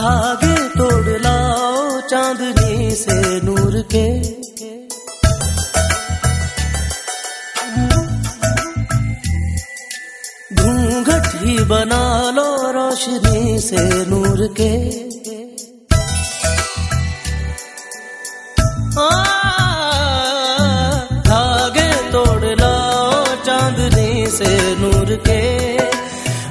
धागे तोड़ लाओ चांदनी से नूर के। घूंघट ही बना लो रोशनी से नूर के। धागे तोड़ लाओ चांदनी से नूर के।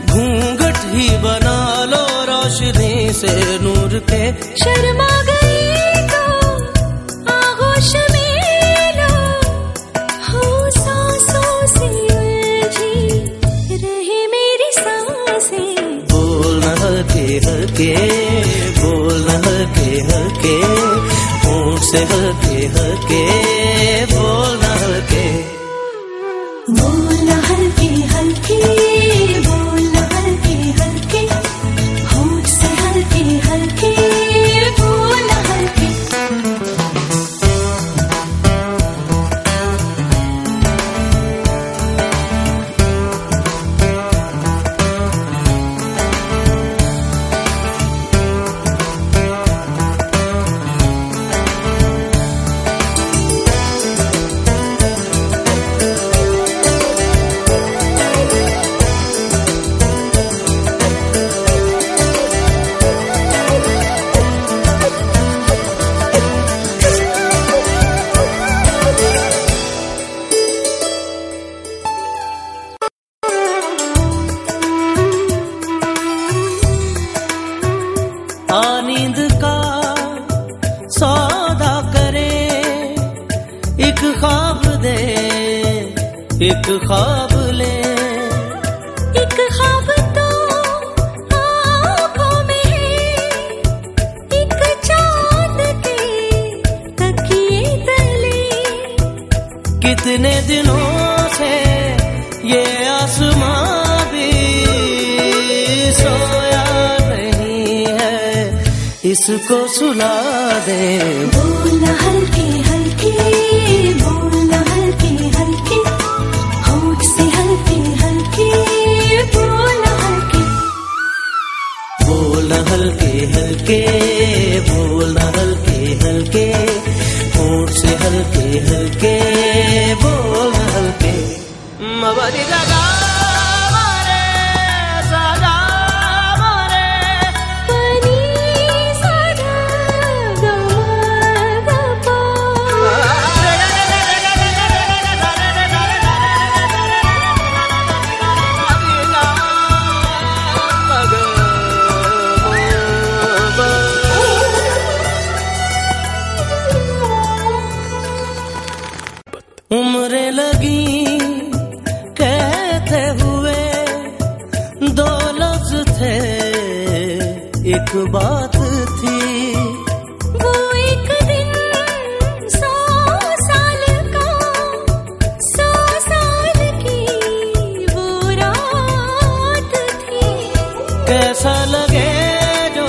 घूंघट ही बना लो रोशनी से नूर के शर्मा गई तो आगोश में हो सांसों से उलझी, रहे मेरी साँसें। बोलना हल्के हल्के बोलना हल्के हल्के, होंठ से हल्के हल्के बोलना हल्के। बोलना आ का सौदा करे। एक ख्वाब दे एक ख्वाब ले। एक ख्वाब तो आँखों में है। एक चाँद के तकिए तले। कितने दिनों से ये आसमां इसको सुला दे। हल्के हल्के बोलना हल्के हल्के। होठ से हल्के हल्के बोलना हल्के। बोलना हल्के हल्के बोलना हल्के हल्के। होठ से हल्के हल्के बोलना हल्के। दो लफ्ज थे एक बात थी। वो एक दिन सौ साल का सौ साल की वो रात थी। कैसा लगे जो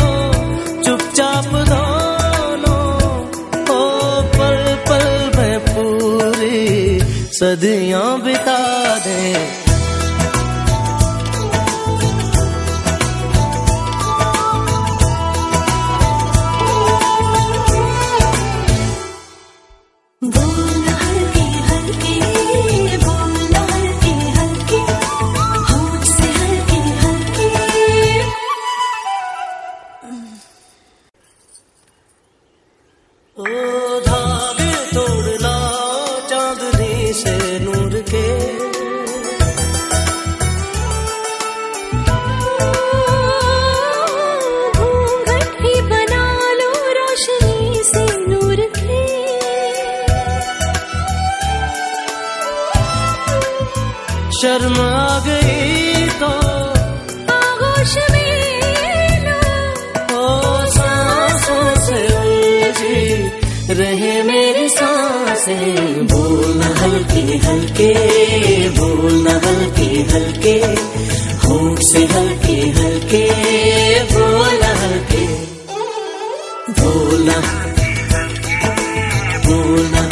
चुपचाप दोनों ओ पल पल में पूरी सदियाँ बिता दें। शर्म गई तो। आगोश में लो ओ सांसों से उलझी रहे मेरी साँसें। बोलना हल्के हल्के बोलना हल्के हल्के होठ से हल्के हल्के बोलना हल्के। बोलना बोलना